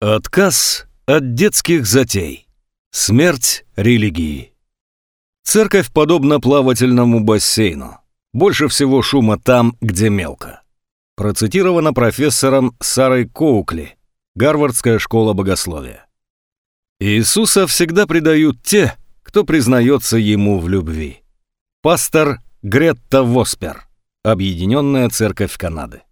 Отказ от детских затей. Смерть религии. Церковь подобна плавательному бассейну. Больше всего шума там, где мелко. Процитировано профессором Сарой Коукли, Гарвардская школа богословия. Иисуса всегда предают те, кто признается ему в любви. Пастор Гретта Воспер, Объединенная Церковь Канады.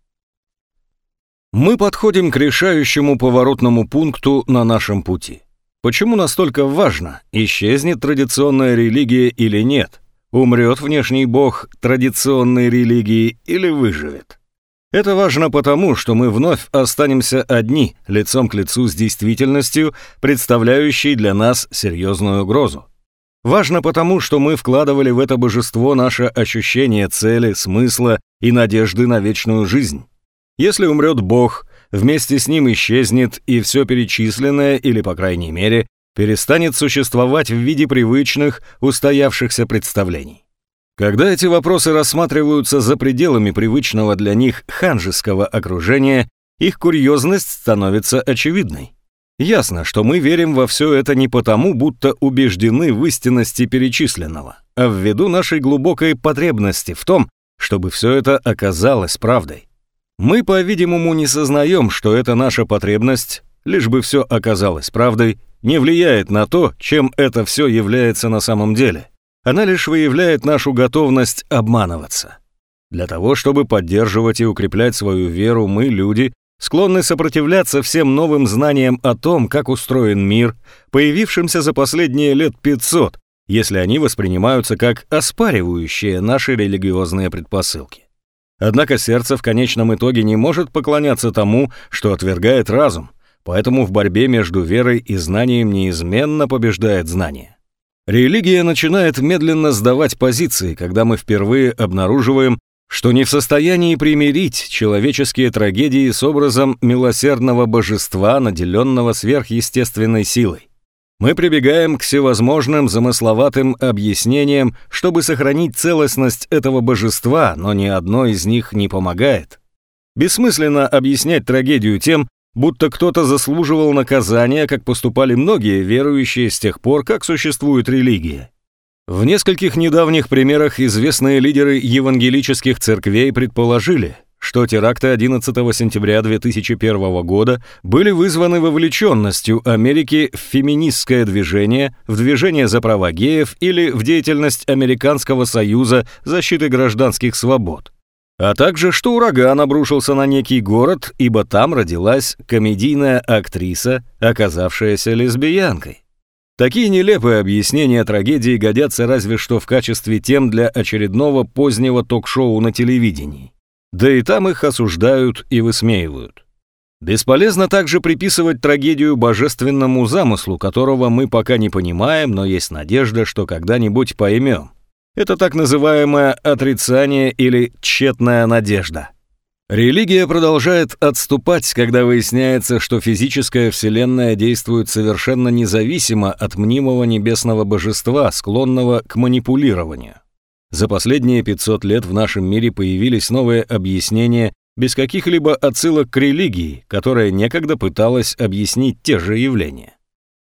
Мы подходим к решающему поворотному пункту на нашем пути. Почему настолько важно, исчезнет традиционная религия или нет, умрет внешний бог традиционной религии или выживет? Это важно потому, что мы вновь останемся одни, лицом к лицу с действительностью, представляющей для нас серьезную угрозу. Важно потому, что мы вкладывали в это божество наше ощущение цели, смысла и надежды на вечную жизнь. Если умрет Бог, вместе с ним исчезнет и все перечисленное, или, по крайней мере, перестанет существовать в виде привычных, устоявшихся представлений. Когда эти вопросы рассматриваются за пределами привычного для них ханжеского окружения, их курьезность становится очевидной. Ясно, что мы верим во все это не потому, будто убеждены в истинности перечисленного, а ввиду нашей глубокой потребности в том, чтобы все это оказалось правдой. Мы, по-видимому, не сознаем, что эта наша потребность, лишь бы все оказалось правдой, не влияет на то, чем это все является на самом деле. Она лишь выявляет нашу готовность обманываться. Для того, чтобы поддерживать и укреплять свою веру, мы, люди, склонны сопротивляться всем новым знаниям о том, как устроен мир, появившимся за последние лет 500, если они воспринимаются как оспаривающие наши религиозные предпосылки. Однако сердце в конечном итоге не может поклоняться тому, что отвергает разум, поэтому в борьбе между верой и знанием неизменно побеждает знание. Религия начинает медленно сдавать позиции, когда мы впервые обнаруживаем, что не в состоянии примирить человеческие трагедии с образом милосердного божества, наделенного сверхъестественной силой. Мы прибегаем к всевозможным замысловатым объяснениям, чтобы сохранить целостность этого божества, но ни одно из них не помогает. Бессмысленно объяснять трагедию тем, будто кто-то заслуживал наказания, как поступали многие верующие с тех пор, как существует религия. В нескольких недавних примерах известные лидеры евангелических церквей предположили, что теракты 11 сентября 2001 года были вызваны вовлеченностью Америки в феминистское движение, в движение за права геев или в деятельность Американского союза защиты гражданских свобод. А также, что ураган обрушился на некий город, ибо там родилась комедийная актриса, оказавшаяся лесбиянкой. Такие нелепые объяснения трагедии годятся разве что в качестве тем для очередного позднего ток-шоу на телевидении да и там их осуждают и высмеивают. Бесполезно также приписывать трагедию божественному замыслу, которого мы пока не понимаем, но есть надежда, что когда-нибудь поймем. Это так называемое отрицание или тщетная надежда. Религия продолжает отступать, когда выясняется, что физическая вселенная действует совершенно независимо от мнимого небесного божества, склонного к манипулированию. За последние 500 лет в нашем мире появились новые объяснения без каких-либо отсылок к религии, которая некогда пыталась объяснить те же явления.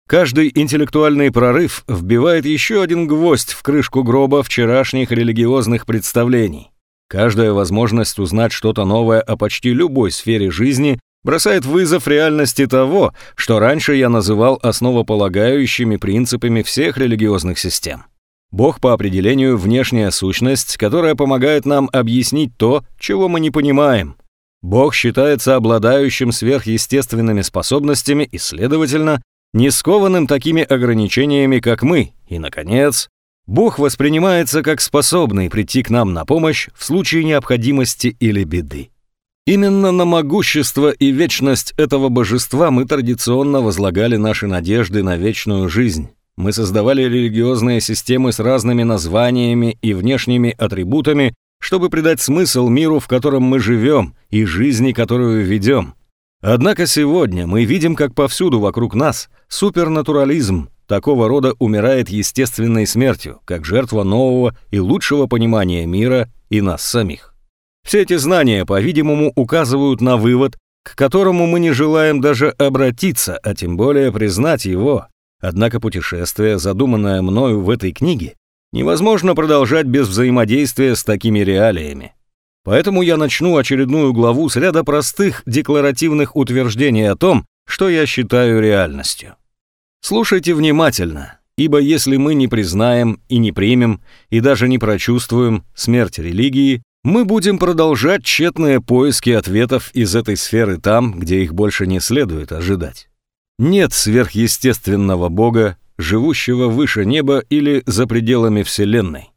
Каждый интеллектуальный прорыв вбивает еще один гвоздь в крышку гроба вчерашних религиозных представлений. Каждая возможность узнать что-то новое о почти любой сфере жизни бросает вызов реальности того, что раньше я называл основополагающими принципами всех религиозных систем. Бог по определению внешняя сущность, которая помогает нам объяснить то, чего мы не понимаем. Бог считается обладающим сверхъестественными способностями и, следовательно, не скованным такими ограничениями, как мы. И, наконец, Бог воспринимается как способный прийти к нам на помощь в случае необходимости или беды. Именно на могущество и вечность этого божества мы традиционно возлагали наши надежды на вечную жизнь. Мы создавали религиозные системы с разными названиями и внешними атрибутами, чтобы придать смысл миру, в котором мы живем, и жизни, которую ведем. Однако сегодня мы видим, как повсюду вокруг нас супернатурализм такого рода умирает естественной смертью, как жертва нового и лучшего понимания мира и нас самих. Все эти знания, по-видимому, указывают на вывод, к которому мы не желаем даже обратиться, а тем более признать его. Однако путешествие, задуманное мною в этой книге, невозможно продолжать без взаимодействия с такими реалиями. Поэтому я начну очередную главу с ряда простых декларативных утверждений о том, что я считаю реальностью. Слушайте внимательно, ибо если мы не признаем и не примем, и даже не прочувствуем смерть религии, мы будем продолжать тщетные поиски ответов из этой сферы там, где их больше не следует ожидать. Нет сверхъестественного Бога, живущего выше неба или за пределами Вселенной.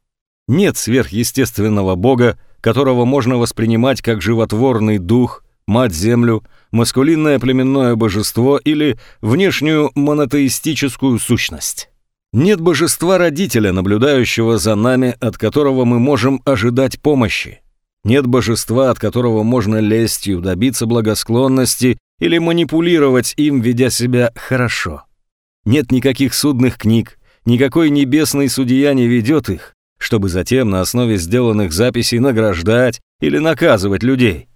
Нет сверхъестественного Бога, которого можно воспринимать как животворный дух, мать-землю, маскулинное племенное божество или внешнюю монотеистическую сущность. Нет божества-родителя, наблюдающего за нами, от которого мы можем ожидать помощи. Нет божества, от которого можно лестью добиться благосклонности или манипулировать им, ведя себя хорошо. Нет никаких судных книг, никакой небесный судья не ведет их, чтобы затем на основе сделанных записей награждать или наказывать людей.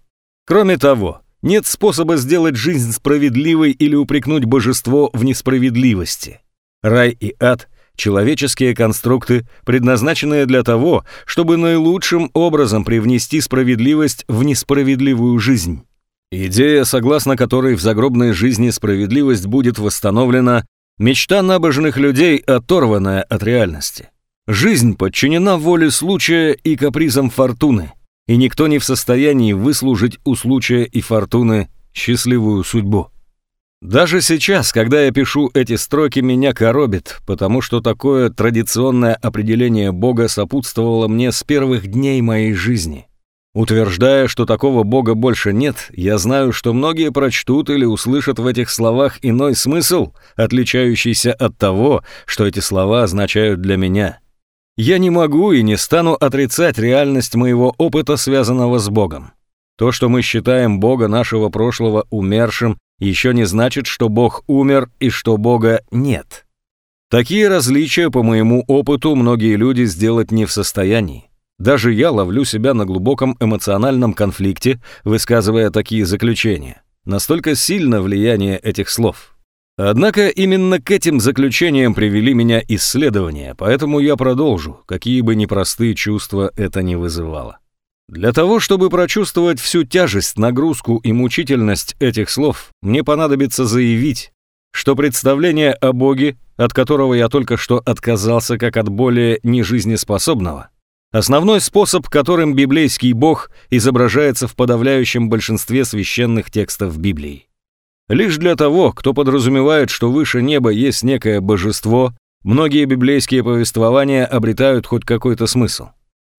Кроме того, нет способа сделать жизнь справедливой или упрекнуть божество в несправедливости. Рай и ад – человеческие конструкты, предназначенные для того, чтобы наилучшим образом привнести справедливость в несправедливую жизнь. Идея, согласно которой в загробной жизни справедливость будет восстановлена, мечта набожных людей, оторванная от реальности. Жизнь подчинена воле случая и капризам фортуны, и никто не в состоянии выслужить у случая и фортуны счастливую судьбу. Даже сейчас, когда я пишу эти строки, меня коробит, потому что такое традиционное определение Бога сопутствовало мне с первых дней моей жизни. Утверждая, что такого Бога больше нет, я знаю, что многие прочтут или услышат в этих словах иной смысл, отличающийся от того, что эти слова означают для меня. Я не могу и не стану отрицать реальность моего опыта, связанного с Богом. То, что мы считаем Бога нашего прошлого умершим, еще не значит, что Бог умер и что Бога нет. Такие различия, по моему опыту, многие люди сделать не в состоянии. Даже я ловлю себя на глубоком эмоциональном конфликте, высказывая такие заключения. Настолько сильно влияние этих слов. Однако именно к этим заключениям привели меня исследования, поэтому я продолжу, какие бы непростые чувства это ни вызывало. Для того, чтобы прочувствовать всю тяжесть, нагрузку и мучительность этих слов, мне понадобится заявить, что представление о Боге, от которого я только что отказался как от более нежизнеспособного, Основной способ, которым библейский бог изображается в подавляющем большинстве священных текстов Библии. Лишь для того, кто подразумевает, что выше неба есть некое божество, многие библейские повествования обретают хоть какой-то смысл.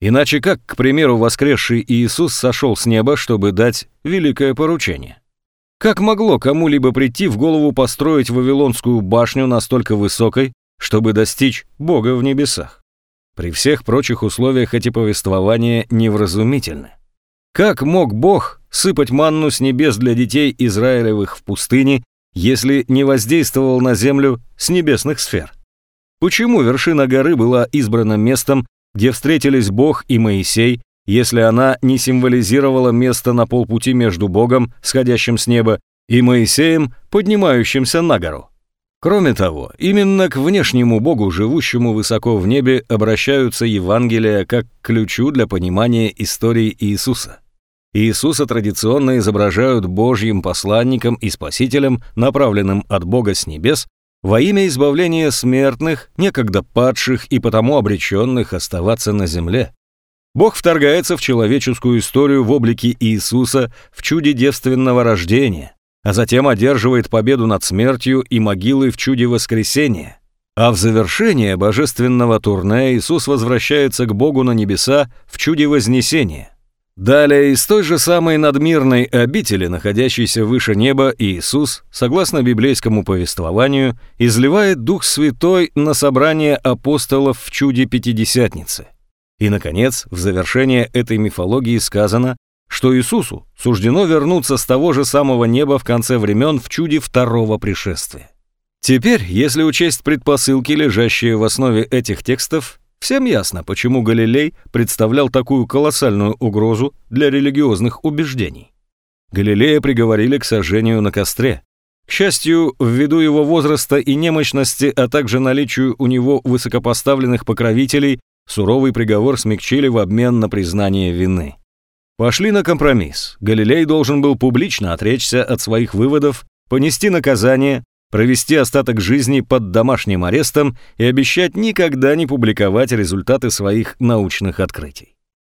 Иначе как, к примеру, воскресший Иисус сошел с неба, чтобы дать великое поручение? Как могло кому-либо прийти в голову построить Вавилонскую башню настолько высокой, чтобы достичь Бога в небесах? При всех прочих условиях эти повествования невразумительны. Как мог Бог сыпать манну с небес для детей Израилевых в пустыне, если не воздействовал на землю с небесных сфер? Почему вершина горы была избрана местом, где встретились Бог и Моисей, если она не символизировала место на полпути между Богом, сходящим с неба, и Моисеем, поднимающимся на гору? Кроме того, именно к внешнему Богу, живущему высоко в небе, обращаются Евангелия как к ключу для понимания истории Иисуса. Иисуса традиционно изображают Божьим посланником и спасителем, направленным от Бога с небес, во имя избавления смертных, некогда падших и потому обреченных оставаться на земле. Бог вторгается в человеческую историю в облике Иисуса в чуде девственного рождения, а затем одерживает победу над смертью и могилой в чуде воскресения. А в завершение божественного турне Иисус возвращается к Богу на небеса в чуде вознесения. Далее из той же самой надмирной обители, находящейся выше неба, Иисус, согласно библейскому повествованию, изливает Дух Святой на собрание апостолов в чуде Пятидесятницы. И, наконец, в завершение этой мифологии сказано, что Иисусу суждено вернуться с того же самого неба в конце времен в чуде второго пришествия. Теперь, если учесть предпосылки, лежащие в основе этих текстов, всем ясно, почему Галилей представлял такую колоссальную угрозу для религиозных убеждений. Галилея приговорили к сожжению на костре. К счастью, ввиду его возраста и немощности, а также наличию у него высокопоставленных покровителей, суровый приговор смягчили в обмен на признание вины. Пошли на компромисс. Галилей должен был публично отречься от своих выводов, понести наказание, провести остаток жизни под домашним арестом и обещать никогда не публиковать результаты своих научных открытий.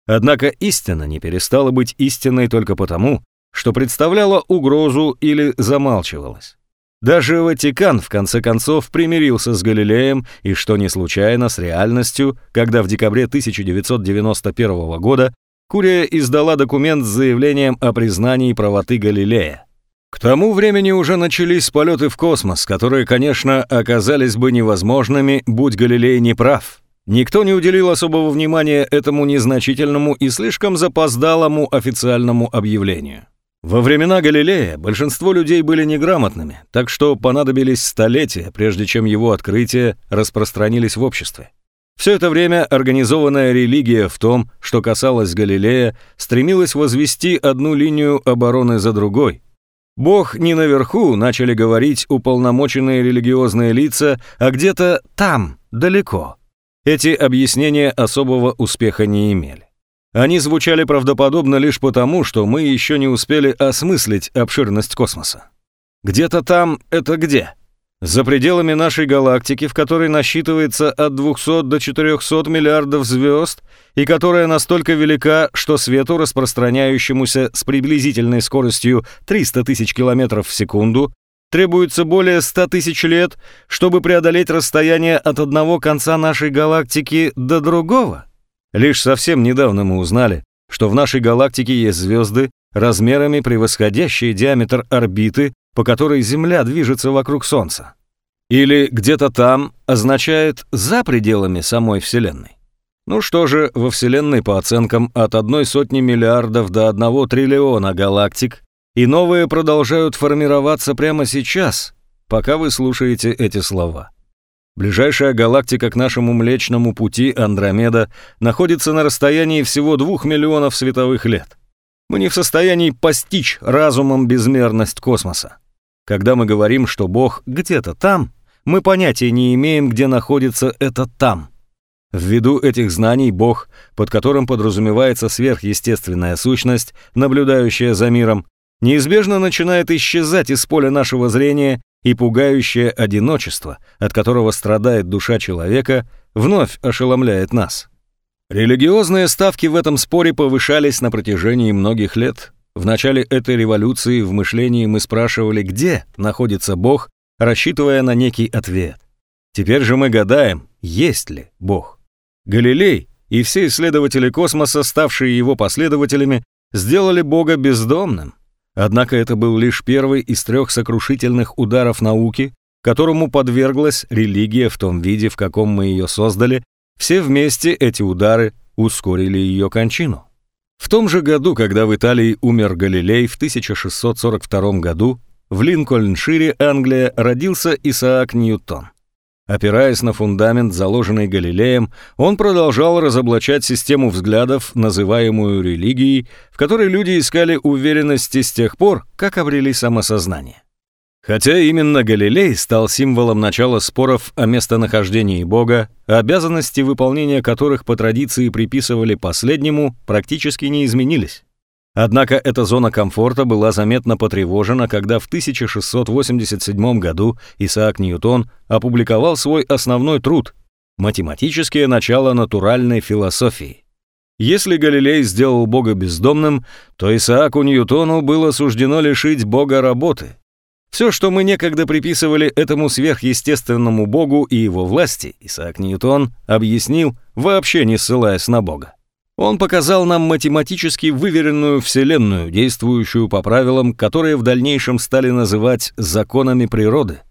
Однако истина не перестала быть истинной только потому, что представляла угрозу или замалчивалась. Даже Ватикан, в конце концов, примирился с Галилеем, и что не случайно, с реальностью, когда в декабре 1991 года Курия издала документ с заявлением о признании правоты Галилея. К тому времени уже начались полеты в космос, которые, конечно, оказались бы невозможными, будь Галилей не прав. Никто не уделил особого внимания этому незначительному и слишком запоздалому официальному объявлению. Во времена Галилея большинство людей были неграмотными, так что понадобились столетия, прежде чем его открытия распространились в обществе. Все это время организованная религия в том, что касалось Галилея, стремилась возвести одну линию обороны за другой. Бог не наверху, начали говорить уполномоченные религиозные лица, а где-то там, далеко. Эти объяснения особого успеха не имели. Они звучали правдоподобно лишь потому, что мы еще не успели осмыслить обширность космоса. Где-то там это где? За пределами нашей галактики, в которой насчитывается от 200 до 400 миллиардов звезд, и которая настолько велика, что свету, распространяющемуся с приблизительной скоростью 300 тысяч километров в секунду, требуется более 100 тысяч лет, чтобы преодолеть расстояние от одного конца нашей галактики до другого. Лишь совсем недавно мы узнали, что в нашей галактике есть звезды, размерами превосходящие диаметр орбиты по которой Земля движется вокруг Солнца. Или где-то там означает «за пределами самой Вселенной». Ну что же, во Вселенной по оценкам от одной сотни миллиардов до одного триллиона галактик, и новые продолжают формироваться прямо сейчас, пока вы слушаете эти слова. Ближайшая галактика к нашему Млечному Пути, Андромеда, находится на расстоянии всего двух миллионов световых лет. Мы не в состоянии постичь разумом безмерность космоса. Когда мы говорим, что Бог где-то там, мы понятия не имеем, где находится это «там». Ввиду этих знаний Бог, под которым подразумевается сверхъестественная сущность, наблюдающая за миром, неизбежно начинает исчезать из поля нашего зрения, и пугающее одиночество, от которого страдает душа человека, вновь ошеломляет нас. Религиозные ставки в этом споре повышались на протяжении многих лет, в начале этой революции в мышлении мы спрашивали, где находится Бог, рассчитывая на некий ответ. Теперь же мы гадаем, есть ли Бог. Галилей и все исследователи космоса, ставшие его последователями, сделали Бога бездомным. Однако это был лишь первый из трех сокрушительных ударов науки, которому подверглась религия в том виде, в каком мы ее создали, все вместе эти удары ускорили ее кончину. В том же году, когда в Италии умер Галилей в 1642 году, в Линкольншире, Англия, родился Исаак Ньютон. Опираясь на фундамент, заложенный Галилеем, он продолжал разоблачать систему взглядов, называемую религией, в которой люди искали уверенности с тех пор, как обрели самосознание. Хотя именно Галилей стал символом начала споров о местонахождении Бога, обязанности выполнения которых по традиции приписывали последнему, практически не изменились. Однако эта зона комфорта была заметно потревожена, когда в 1687 году Исаак Ньютон опубликовал свой основной труд «Математические начала натуральной философии». Если Галилей сделал Бога бездомным, то Исааку Ньютону было суждено лишить Бога работы – все, что мы некогда приписывали этому сверхъестественному богу и его власти, Исаак Ньютон объяснил, вообще не ссылаясь на бога. Он показал нам математически выверенную вселенную, действующую по правилам, которые в дальнейшем стали называть законами природы.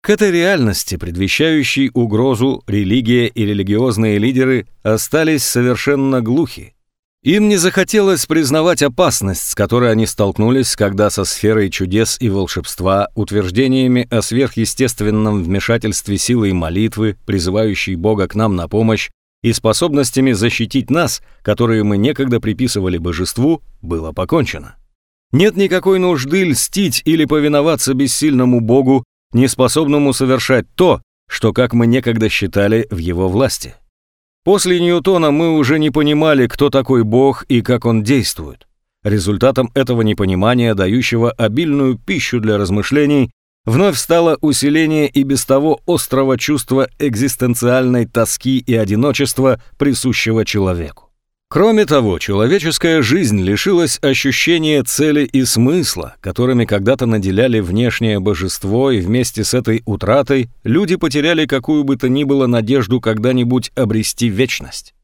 К этой реальности, предвещающей угрозу, религия и религиозные лидеры остались совершенно глухи. Им не захотелось признавать опасность, с которой они столкнулись, когда со сферой чудес и волшебства, утверждениями о сверхъестественном вмешательстве силы и молитвы, призывающей Бога к нам на помощь, и способностями защитить нас, которые мы некогда приписывали божеству, было покончено. Нет никакой нужды льстить или повиноваться бессильному Богу, неспособному совершать то, что, как мы некогда считали, в его власти. После Ньютона мы уже не понимали, кто такой Бог и как он действует. Результатом этого непонимания, дающего обильную пищу для размышлений, вновь стало усиление и без того острого чувства экзистенциальной тоски и одиночества, присущего человеку. Кроме того, человеческая жизнь лишилась ощущения цели и смысла, которыми когда-то наделяли внешнее божество, и вместе с этой утратой люди потеряли какую бы то ни было надежду когда-нибудь обрести вечность.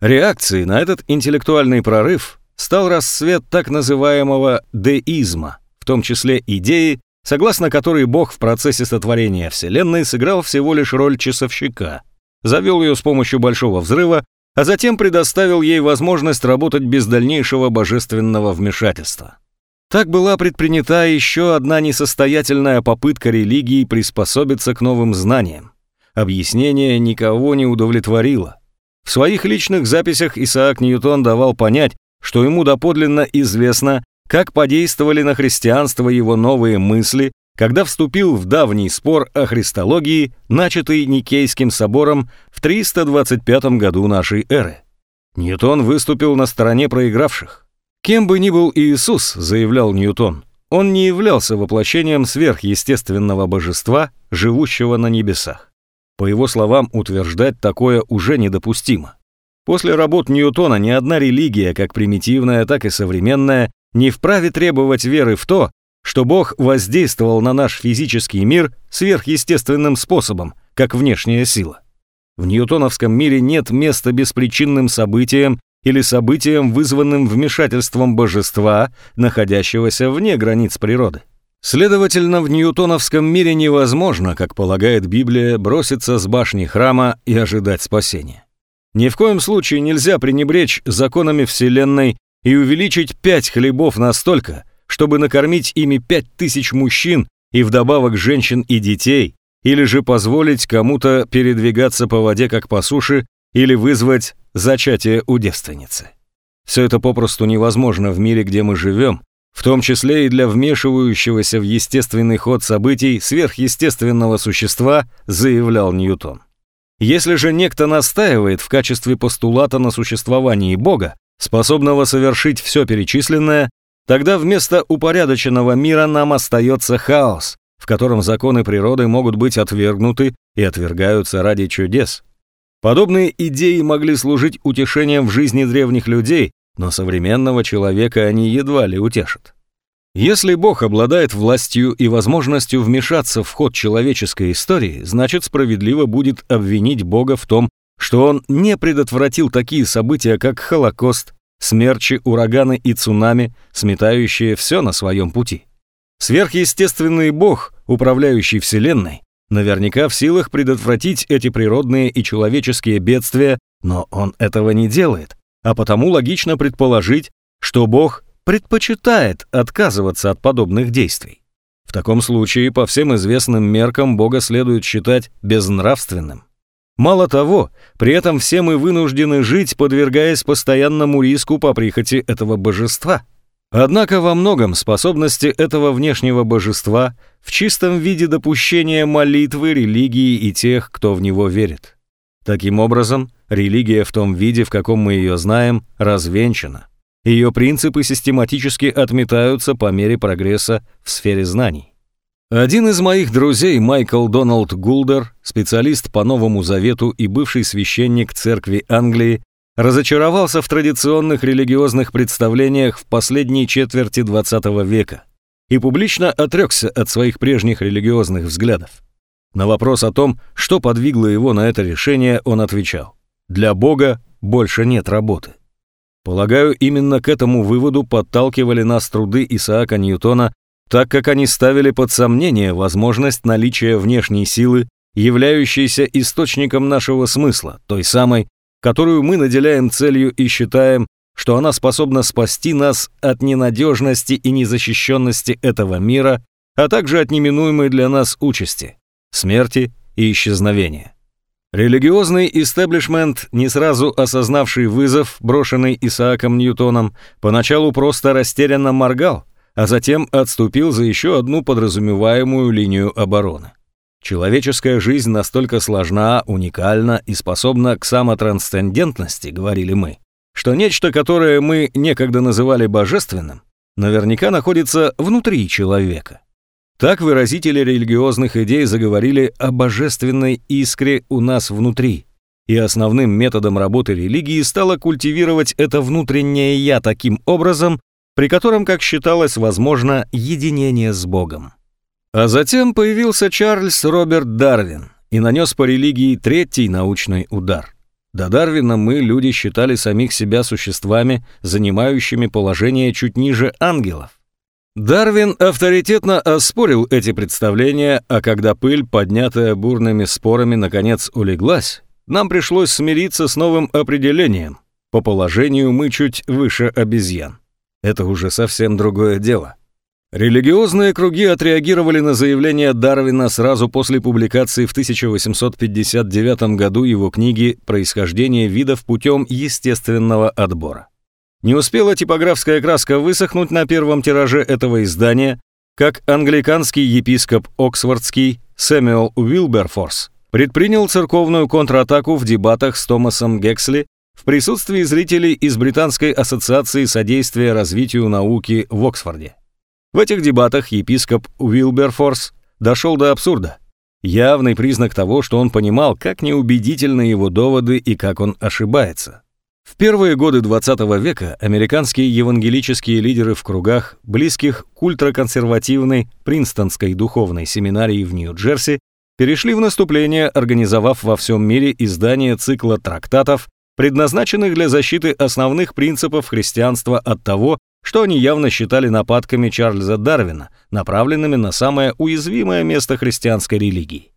Реакцией на этот интеллектуальный прорыв стал расцвет так называемого деизма, в том числе идеи, согласно которой Бог в процессе сотворения Вселенной сыграл всего лишь роль часовщика, завел ее с помощью большого взрыва а затем предоставил ей возможность работать без дальнейшего божественного вмешательства. Так была предпринята еще одна несостоятельная попытка религии приспособиться к новым знаниям. Объяснение никого не удовлетворило. В своих личных записях Исаак Ньютон давал понять, что ему доподлинно известно, как подействовали на христианство его новые мысли когда вступил в давний спор о христологии, начатый Никейским собором в 325 году нашей эры. Ньютон выступил на стороне проигравших. Кем бы ни был Иисус, заявлял Ньютон, он не являлся воплощением сверхъестественного божества, живущего на небесах. По его словам, утверждать такое уже недопустимо. После работ Ньютона ни одна религия, как примитивная, так и современная, не вправе требовать веры в то, что Бог воздействовал на наш физический мир сверхъестественным способом, как внешняя сила. В ньютоновском мире нет места беспричинным событиям или событиям, вызванным вмешательством божества, находящегося вне границ природы. Следовательно, в ньютоновском мире невозможно, как полагает Библия, броситься с башни храма и ожидать спасения. Ни в коем случае нельзя пренебречь законами Вселенной и увеличить пять хлебов настолько, чтобы накормить ими пять тысяч мужчин и вдобавок женщин и детей, или же позволить кому-то передвигаться по воде как по суше, или вызвать зачатие у девственницы. Все это попросту невозможно в мире, где мы живем, в том числе и для вмешивающегося в естественный ход событий сверхъестественного существа, заявлял Ньютон. Если же некто настаивает в качестве постулата на существовании Бога, способного совершить все перечисленное, Тогда вместо упорядоченного мира нам остается хаос, в котором законы природы могут быть отвергнуты и отвергаются ради чудес. Подобные идеи могли служить утешением в жизни древних людей, но современного человека они едва ли утешат. Если Бог обладает властью и возможностью вмешаться в ход человеческой истории, значит справедливо будет обвинить Бога в том, что Он не предотвратил такие события, как Холокост, смерчи, ураганы и цунами, сметающие все на своем пути. Сверхъестественный бог, управляющий Вселенной, наверняка в силах предотвратить эти природные и человеческие бедствия, но он этого не делает, а потому логично предположить, что бог предпочитает отказываться от подобных действий. В таком случае, по всем известным меркам, Бога следует считать безнравственным. Мало того, при этом все мы вынуждены жить, подвергаясь постоянному риску по прихоти этого божества. Однако во многом способности этого внешнего божества в чистом виде допущения молитвы, религии и тех, кто в него верит. Таким образом, религия в том виде, в каком мы ее знаем, развенчана. Ее принципы систематически отметаются по мере прогресса в сфере знаний. Один из моих друзей, Майкл Доналд Гулдер, специалист по Новому Завету и бывший священник церкви Англии, разочаровался в традиционных религиозных представлениях в последней четверти XX века и публично отрекся от своих прежних религиозных взглядов. На вопрос о том, что подвигло его на это решение, он отвечал «Для Бога больше нет работы». Полагаю, именно к этому выводу подталкивали нас труды Исаака Ньютона так как они ставили под сомнение возможность наличия внешней силы, являющейся источником нашего смысла, той самой, которую мы наделяем целью и считаем, что она способна спасти нас от ненадежности и незащищенности этого мира, а также от неминуемой для нас участи – смерти и исчезновения. Религиозный истеблишмент, не сразу осознавший вызов, брошенный Исааком Ньютоном, поначалу просто растерянно моргал – а затем отступил за еще одну подразумеваемую линию обороны. Человеческая жизнь настолько сложна, уникальна и способна к самотрансцендентности, говорили мы, что нечто, которое мы некогда называли божественным, наверняка находится внутри человека. Так выразители религиозных идей заговорили о божественной искре у нас внутри, и основным методом работы религии стало культивировать это внутреннее «я» таким образом, при котором, как считалось, возможно единение с Богом. А затем появился Чарльз Роберт Дарвин и нанес по религии третий научный удар. До Дарвина мы, люди, считали самих себя существами, занимающими положение чуть ниже ангелов. Дарвин авторитетно оспорил эти представления, а когда пыль, поднятая бурными спорами, наконец улеглась, нам пришлось смириться с новым определением. По положению мы чуть выше обезьян. Это уже совсем другое дело. Религиозные круги отреагировали на заявление Дарвина сразу после публикации в 1859 году его книги «Происхождение видов путем естественного отбора». Не успела типографская краска высохнуть на первом тираже этого издания, как англиканский епископ Оксфордский Сэмюэл Уилберфорс предпринял церковную контратаку в дебатах с Томасом Гексли в присутствии зрителей из Британской ассоциации содействия развитию науки в Оксфорде. В этих дебатах епископ Уилберфорс дошел до абсурда. Явный признак того, что он понимал, как неубедительны его доводы и как он ошибается. В первые годы 20 века американские евангелические лидеры в кругах, близких к ультраконсервативной Принстонской духовной семинарии в Нью-Джерси, перешли в наступление, организовав во всем мире издание цикла трактатов, предназначенных для защиты основных принципов христианства от того, что они явно считали нападками Чарльза Дарвина, направленными на самое уязвимое место христианской религии.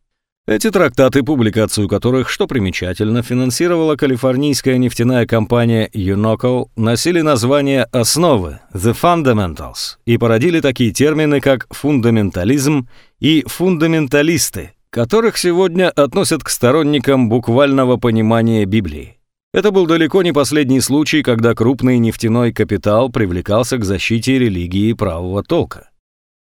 Эти трактаты, публикацию которых, что примечательно, финансировала калифорнийская нефтяная компания Unoco, носили название «Основы» «The Fundamentals» и породили такие термины, как «фундаментализм» и «фундаменталисты», которых сегодня относят к сторонникам буквального понимания Библии. Это был далеко не последний случай, когда крупный нефтяной капитал привлекался к защите религии правого толка.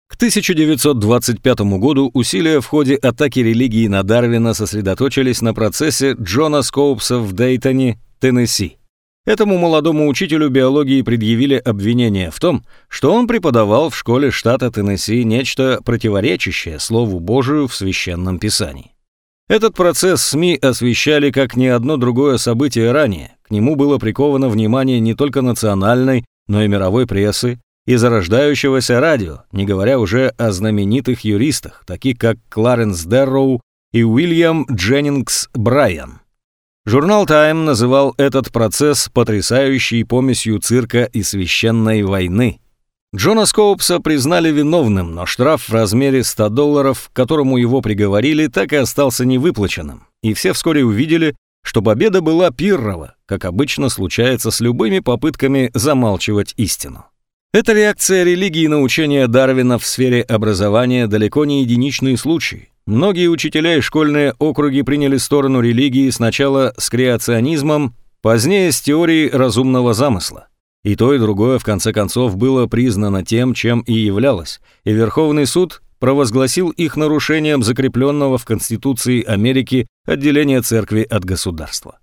К 1925 году усилия в ходе атаки религии на Дарвина сосредоточились на процессе Джона Скоупса в Дейтоне, Теннесси. Этому молодому учителю биологии предъявили обвинение в том, что он преподавал в школе штата Теннесси нечто противоречащее Слову Божию в Священном Писании. Этот процесс СМИ освещали как ни одно другое событие ранее. К нему было приковано внимание не только национальной, но и мировой прессы и зарождающегося радио, не говоря уже о знаменитых юристах, таких как Кларенс Дерроу и Уильям Дженнингс Брайан. Журнал «Тайм» называл этот процесс потрясающей помесью цирка и священной войны. Джона Скоупса признали виновным, но штраф в размере 100 долларов, к которому его приговорили, так и остался невыплаченным. И все вскоре увидели, что победа была пиррова, как обычно случается с любыми попытками замалчивать истину. Эта реакция религии на учение Дарвина в сфере образования далеко не единичный случай. Многие учителя и школьные округи приняли сторону религии сначала с креационизмом, позднее с теорией разумного замысла. И то, и другое, в конце концов, было признано тем, чем и являлось, и Верховный суд провозгласил их нарушением закрепленного в Конституции Америки отделения церкви от государства.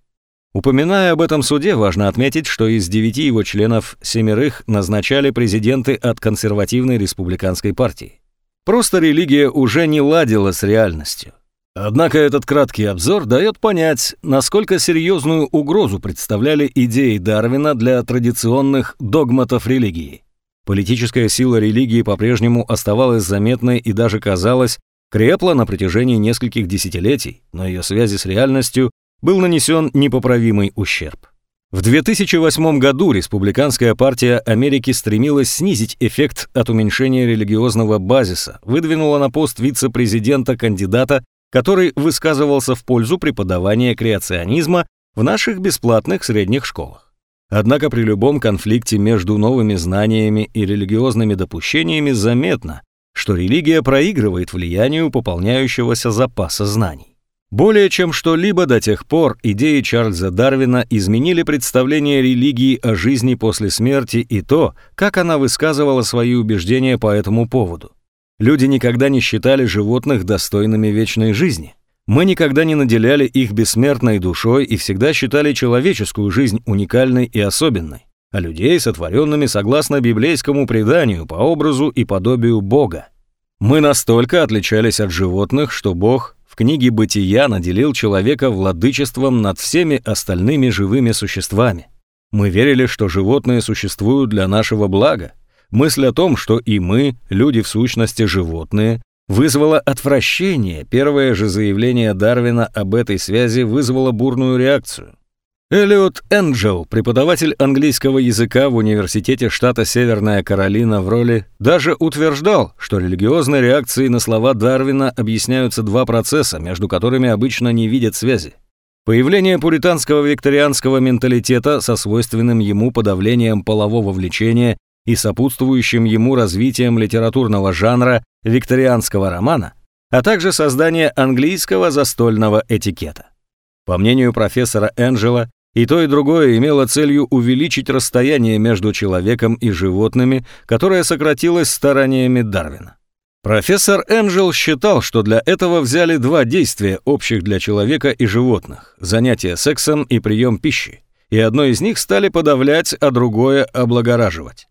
Упоминая об этом суде, важно отметить, что из девяти его членов семерых назначали президенты от консервативной республиканской партии. Просто религия уже не ладила с реальностью. Однако этот краткий обзор дает понять, насколько серьезную угрозу представляли идеи Дарвина для традиционных догматов религии. Политическая сила религии по-прежнему оставалась заметной и даже, казалось, крепла на протяжении нескольких десятилетий, но ее связи с реальностью был нанесен непоправимый ущерб. В 2008 году Республиканская партия Америки стремилась снизить эффект от уменьшения религиозного базиса, выдвинула на пост вице-президента кандидата который высказывался в пользу преподавания креационизма в наших бесплатных средних школах. Однако при любом конфликте между новыми знаниями и религиозными допущениями заметно, что религия проигрывает влиянию пополняющегося запаса знаний. Более чем что-либо до тех пор идеи Чарльза Дарвина изменили представление религии о жизни после смерти и то, как она высказывала свои убеждения по этому поводу. Люди никогда не считали животных достойными вечной жизни. Мы никогда не наделяли их бессмертной душой и всегда считали человеческую жизнь уникальной и особенной, а людей сотворенными согласно библейскому преданию по образу и подобию Бога. Мы настолько отличались от животных, что Бог в книге «Бытия» наделил человека владычеством над всеми остальными живыми существами. Мы верили, что животные существуют для нашего блага. Мысль о том, что и мы, люди в сущности животные, вызвала отвращение. Первое же заявление Дарвина об этой связи вызвало бурную реакцию. Эллиот Энджел, преподаватель английского языка в университете штата Северная Каролина в роли, даже утверждал, что религиозной реакцией на слова Дарвина объясняются два процесса, между которыми обычно не видят связи. Появление пуританского викторианского менталитета со свойственным ему подавлением полового влечения и сопутствующим ему развитием литературного жанра викторианского романа, а также создание английского застольного этикета. По мнению профессора Энджела, и то, и другое имело целью увеличить расстояние между человеком и животными, которое сократилось стараниями Дарвина. Профессор Энджел считал, что для этого взяли два действия, общих для человека и животных – занятие сексом и прием пищи, и одно из них стали подавлять, а другое – облагораживать.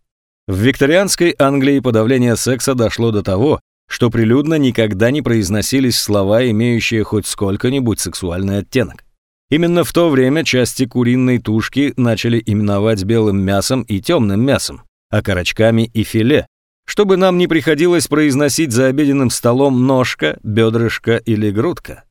В викторианской Англии подавление секса дошло до того, что прилюдно никогда не произносились слова, имеющие хоть сколько-нибудь сексуальный оттенок. Именно в то время части куриной тушки начали именовать белым мясом и темным мясом, а карачками и филе, чтобы нам не приходилось произносить за обеденным столом ножка, бедрышко или грудка.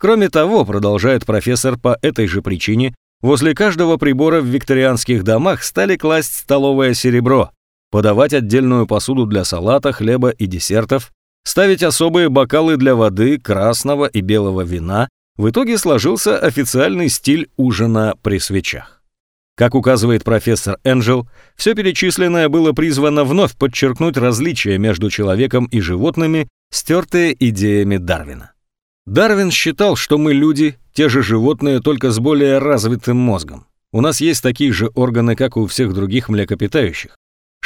Кроме того, продолжает профессор по этой же причине, возле каждого прибора в викторианских домах стали класть столовое серебро, подавать отдельную посуду для салата, хлеба и десертов, ставить особые бокалы для воды, красного и белого вина, в итоге сложился официальный стиль ужина при свечах. Как указывает профессор Энджел, все перечисленное было призвано вновь подчеркнуть различия между человеком и животными, стертые идеями Дарвина. Дарвин считал, что мы люди, те же животные, только с более развитым мозгом. У нас есть такие же органы, как у всех других млекопитающих.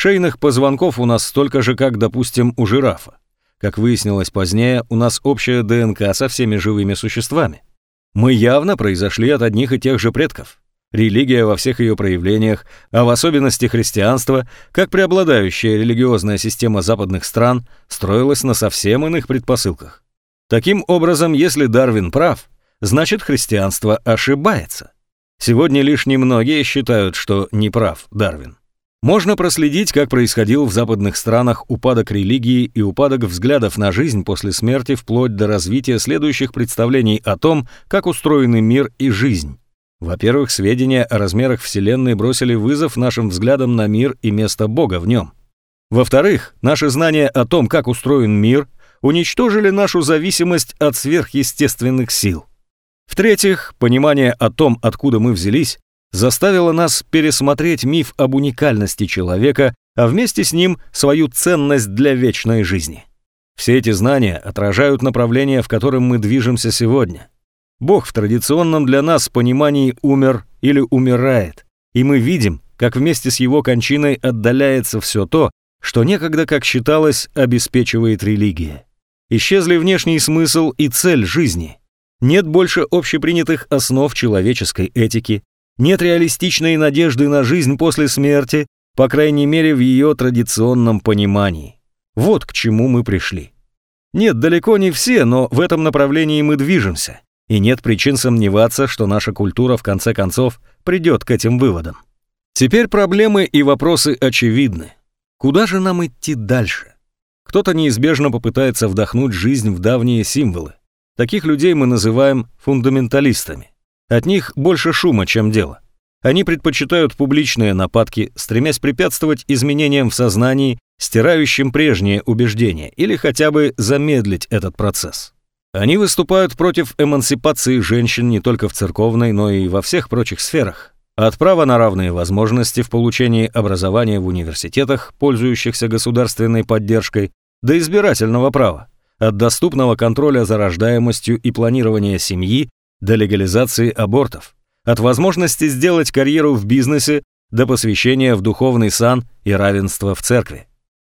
Шейных позвонков у нас столько же, как, допустим, у жирафа. Как выяснилось позднее, у нас общая ДНК со всеми живыми существами. Мы явно произошли от одних и тех же предков. Религия во всех ее проявлениях, а в особенности христианство, как преобладающая религиозная система западных стран, строилась на совсем иных предпосылках. Таким образом, если Дарвин прав, значит христианство ошибается. Сегодня лишь немногие считают, что не прав Дарвин. Можно проследить, как происходил в западных странах упадок религии и упадок взглядов на жизнь после смерти вплоть до развития следующих представлений о том, как устроены мир и жизнь. Во-первых, сведения о размерах Вселенной бросили вызов нашим взглядам на мир и место Бога в нем. Во-вторых, наши знания о том, как устроен мир, уничтожили нашу зависимость от сверхъестественных сил. В-третьих, понимание о том, откуда мы взялись, заставило нас пересмотреть миф об уникальности человека, а вместе с ним свою ценность для вечной жизни. Все эти знания отражают направление, в котором мы движемся сегодня. Бог в традиционном для нас понимании умер или умирает, и мы видим, как вместе с его кончиной отдаляется все то, что некогда, как считалось, обеспечивает религия. Исчезли внешний смысл и цель жизни. Нет больше общепринятых основ человеческой этики, нет реалистичной надежды на жизнь после смерти, по крайней мере в ее традиционном понимании. Вот к чему мы пришли. Нет, далеко не все, но в этом направлении мы движемся, и нет причин сомневаться, что наша культура в конце концов придет к этим выводам. Теперь проблемы и вопросы очевидны. Куда же нам идти дальше? Кто-то неизбежно попытается вдохнуть жизнь в давние символы. Таких людей мы называем фундаменталистами. От них больше шума, чем дело. Они предпочитают публичные нападки, стремясь препятствовать изменениям в сознании, стирающим прежние убеждения, или хотя бы замедлить этот процесс. Они выступают против эмансипации женщин не только в церковной, но и во всех прочих сферах. От права на равные возможности в получении образования в университетах, пользующихся государственной поддержкой, до избирательного права, от доступного контроля за рождаемостью и планирования семьи до легализации абортов, от возможности сделать карьеру в бизнесе до посвящения в духовный сан и равенства в церкви.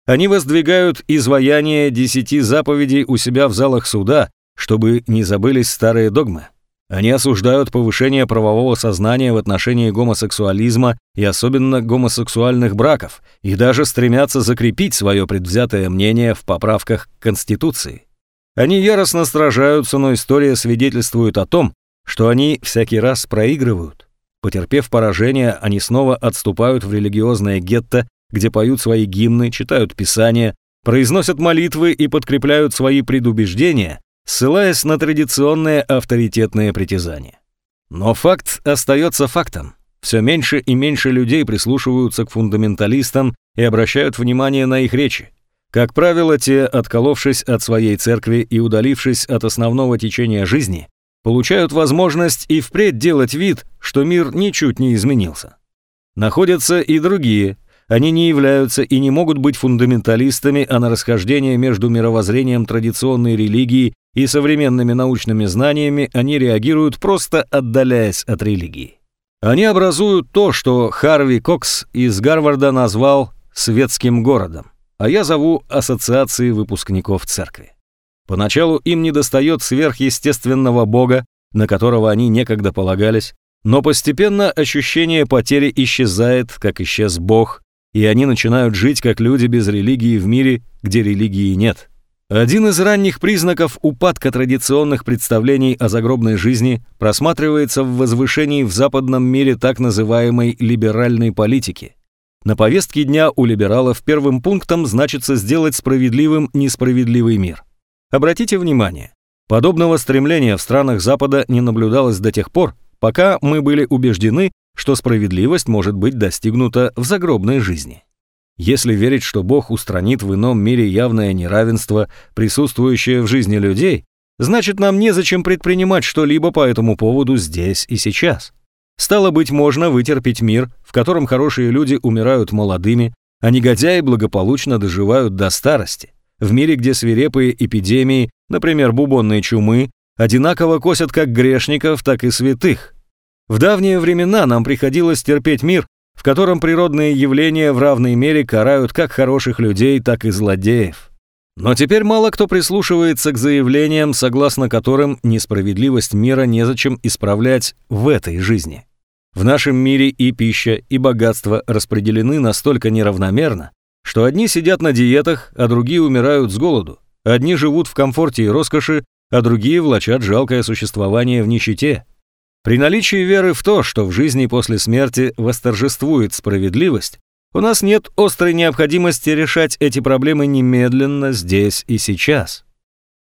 Они воздвигают изваяние десяти заповедей у себя в залах суда, чтобы не забылись старые догмы. Они осуждают повышение правового сознания в отношении гомосексуализма и особенно гомосексуальных браков, и даже стремятся закрепить свое предвзятое мнение в поправках к Конституции. Они яростно сражаются, но история свидетельствует о том, что они всякий раз проигрывают. Потерпев поражение, они снова отступают в религиозное гетто, где поют свои гимны, читают писания, произносят молитвы и подкрепляют свои предубеждения, ссылаясь на традиционные авторитетные притязания. Но факт остается фактом. Все меньше и меньше людей прислушиваются к фундаменталистам и обращают внимание на их речи. Как правило, те, отколовшись от своей церкви и удалившись от основного течения жизни, получают возможность и впредь делать вид, что мир ничуть не изменился. Находятся и другие, они не являются и не могут быть фундаменталистами, а на расхождение между мировоззрением традиционной религии и современными научными знаниями они реагируют, просто отдаляясь от религии. Они образуют то, что Харви Кокс из Гарварда назвал «светским городом», а я зову Ассоциацией выпускников церкви. Поначалу им недостает сверхъестественного бога, на которого они некогда полагались, но постепенно ощущение потери исчезает, как исчез бог, и они начинают жить как люди без религии в мире, где религии нет. Один из ранних признаков упадка традиционных представлений о загробной жизни просматривается в возвышении в западном мире так называемой либеральной политики. На повестке дня у либералов первым пунктом значится сделать справедливым несправедливый мир. Обратите внимание, подобного стремления в странах Запада не наблюдалось до тех пор, пока мы были убеждены, что справедливость может быть достигнута в загробной жизни. Если верить, что Бог устранит в ином мире явное неравенство, присутствующее в жизни людей, значит нам незачем предпринимать что-либо по этому поводу здесь и сейчас. Стало быть, можно вытерпеть мир, в котором хорошие люди умирают молодыми, а негодяи благополучно доживают до старости. В мире, где свирепые эпидемии, например, бубонные чумы, одинаково косят как грешников, так и святых. В давние времена нам приходилось терпеть мир, в котором природные явления в равной мере карают как хороших людей, так и злодеев. Но теперь мало кто прислушивается к заявлениям, согласно которым несправедливость мира незачем исправлять в этой жизни. В нашем мире и пища, и богатство распределены настолько неравномерно, что одни сидят на диетах, а другие умирают с голоду. Одни живут в комфорте и роскоши, а другие влачат жалкое существование в нищете. При наличии веры в то, что в жизни после смерти восторжествует справедливость, у нас нет острой необходимости решать эти проблемы немедленно, здесь и сейчас.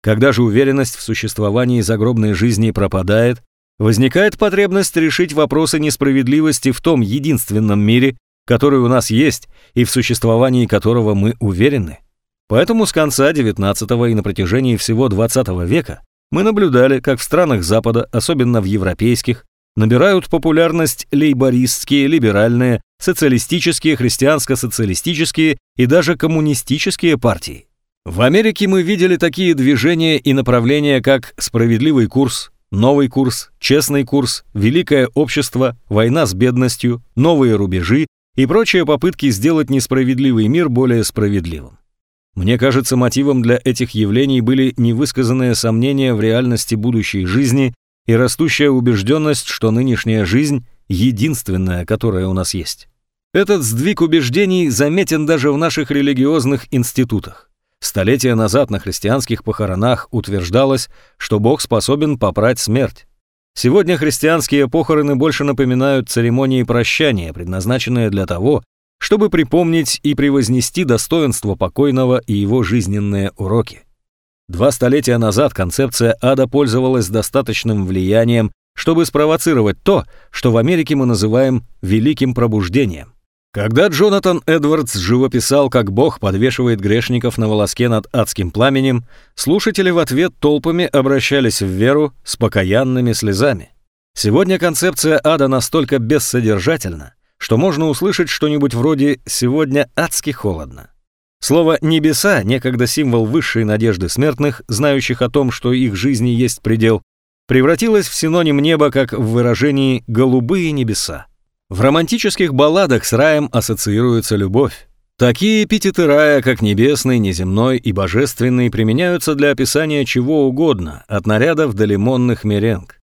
Когда же уверенность в существовании загробной жизни пропадает, возникает потребность решить вопросы несправедливости в том единственном мире, который у нас есть и в существовании которого мы уверены. Поэтому с конца XIX и на протяжении всего XX века мы наблюдали, как в странах Запада, особенно в европейских, набирают популярность лейбористские, либеральные, социалистические, христианско-социалистические и даже коммунистические партии. В Америке мы видели такие движения и направления, как «Справедливый курс», «Новый курс», «Честный курс», «Великое общество», «Война с бедностью», «Новые рубежи» и прочие попытки сделать несправедливый мир более справедливым. Мне кажется, мотивом для этих явлений были невысказанные сомнения в реальности будущей жизни и растущая убежденность, что нынешняя жизнь – единственная, которая у нас есть. Этот сдвиг убеждений заметен даже в наших религиозных институтах. Столетия назад на христианских похоронах утверждалось, что Бог способен попрать смерть. Сегодня христианские похороны больше напоминают церемонии прощания, предназначенные для того, чтобы припомнить и превознести достоинство покойного и его жизненные уроки. Два столетия назад концепция ада пользовалась достаточным влиянием, чтобы спровоцировать то, что в Америке мы называем «великим пробуждением». Когда Джонатан Эдвардс живописал, как Бог подвешивает грешников на волоске над адским пламенем, слушатели в ответ толпами обращались в веру с покаянными слезами. Сегодня концепция ада настолько бессодержательна, что можно услышать что-нибудь вроде «сегодня адски холодно». Слово «небеса», некогда символ высшей надежды смертных, знающих о том, что их жизни есть предел, превратилось в синоним неба, как в выражении «голубые небеса». В романтических балладах с раем ассоциируется любовь. Такие эпитеты рая, как небесный, неземной и божественный, применяются для описания чего угодно, от нарядов до лимонных меренг.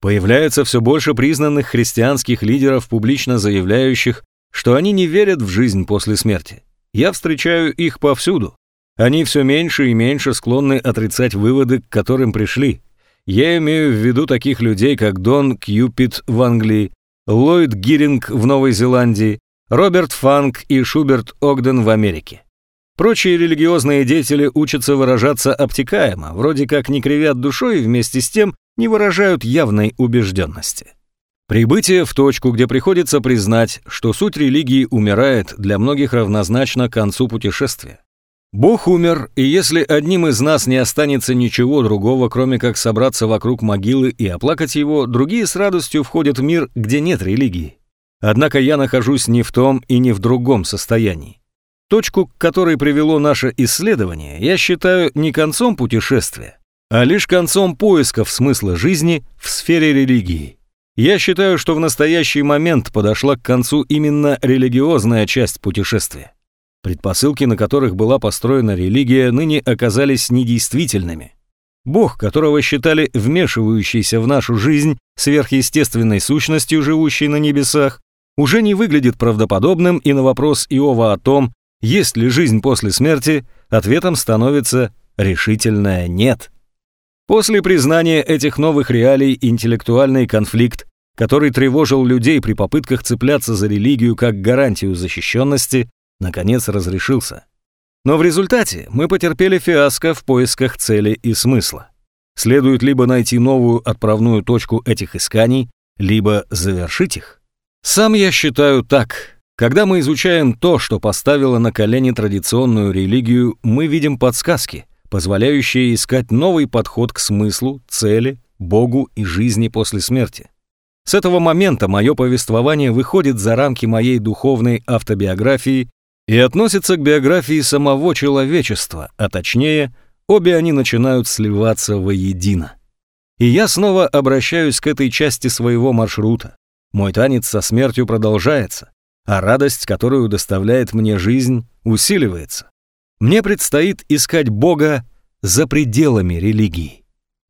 Появляется все больше признанных христианских лидеров, публично заявляющих, что они не верят в жизнь после смерти. Я встречаю их повсюду. Они все меньше и меньше склонны отрицать выводы, к которым пришли. Я имею в виду таких людей, как Дон Кьюпит в Англии, Ллойд Гиринг в Новой Зеландии, Роберт Фанк и Шуберт Огден в Америке. Прочие религиозные деятели учатся выражаться обтекаемо, вроде как не кривят душой и вместе с тем не выражают явной убежденности. Прибытие в точку, где приходится признать, что суть религии умирает, для многих равнозначно концу путешествия. Бог умер, и если одним из нас не останется ничего другого, кроме как собраться вокруг могилы и оплакать его, другие с радостью входят в мир, где нет религии. Однако я нахожусь не в том и не в другом состоянии. Точку, к которой привело наше исследование, я считаю не концом путешествия, а лишь концом поисков смысла жизни в сфере религии. Я считаю, что в настоящий момент подошла к концу именно религиозная часть путешествия. Предпосылки, на которых была построена религия, ныне оказались недействительными. Бог, которого считали вмешивающейся в нашу жизнь сверхъестественной сущностью, живущей на небесах, уже не выглядит правдоподобным, и на вопрос Иова о том, есть ли жизнь после смерти, ответом становится решительное «нет». После признания этих новых реалий интеллектуальный конфликт, который тревожил людей при попытках цепляться за религию как гарантию защищенности, наконец разрешился. Но в результате мы потерпели фиаско в поисках цели и смысла. Следует либо найти новую отправную точку этих исканий, либо завершить их. Сам я считаю так. Когда мы изучаем то, что поставило на колени традиционную религию, мы видим подсказки – позволяющее искать новый подход к смыслу, цели, Богу и жизни после смерти. С этого момента мое повествование выходит за рамки моей духовной автобиографии и относится к биографии самого человечества, а точнее, обе они начинают сливаться воедино. И я снова обращаюсь к этой части своего маршрута. Мой танец со смертью продолжается, а радость, которую доставляет мне жизнь, усиливается. Мне предстоит искать Бога за пределами религии.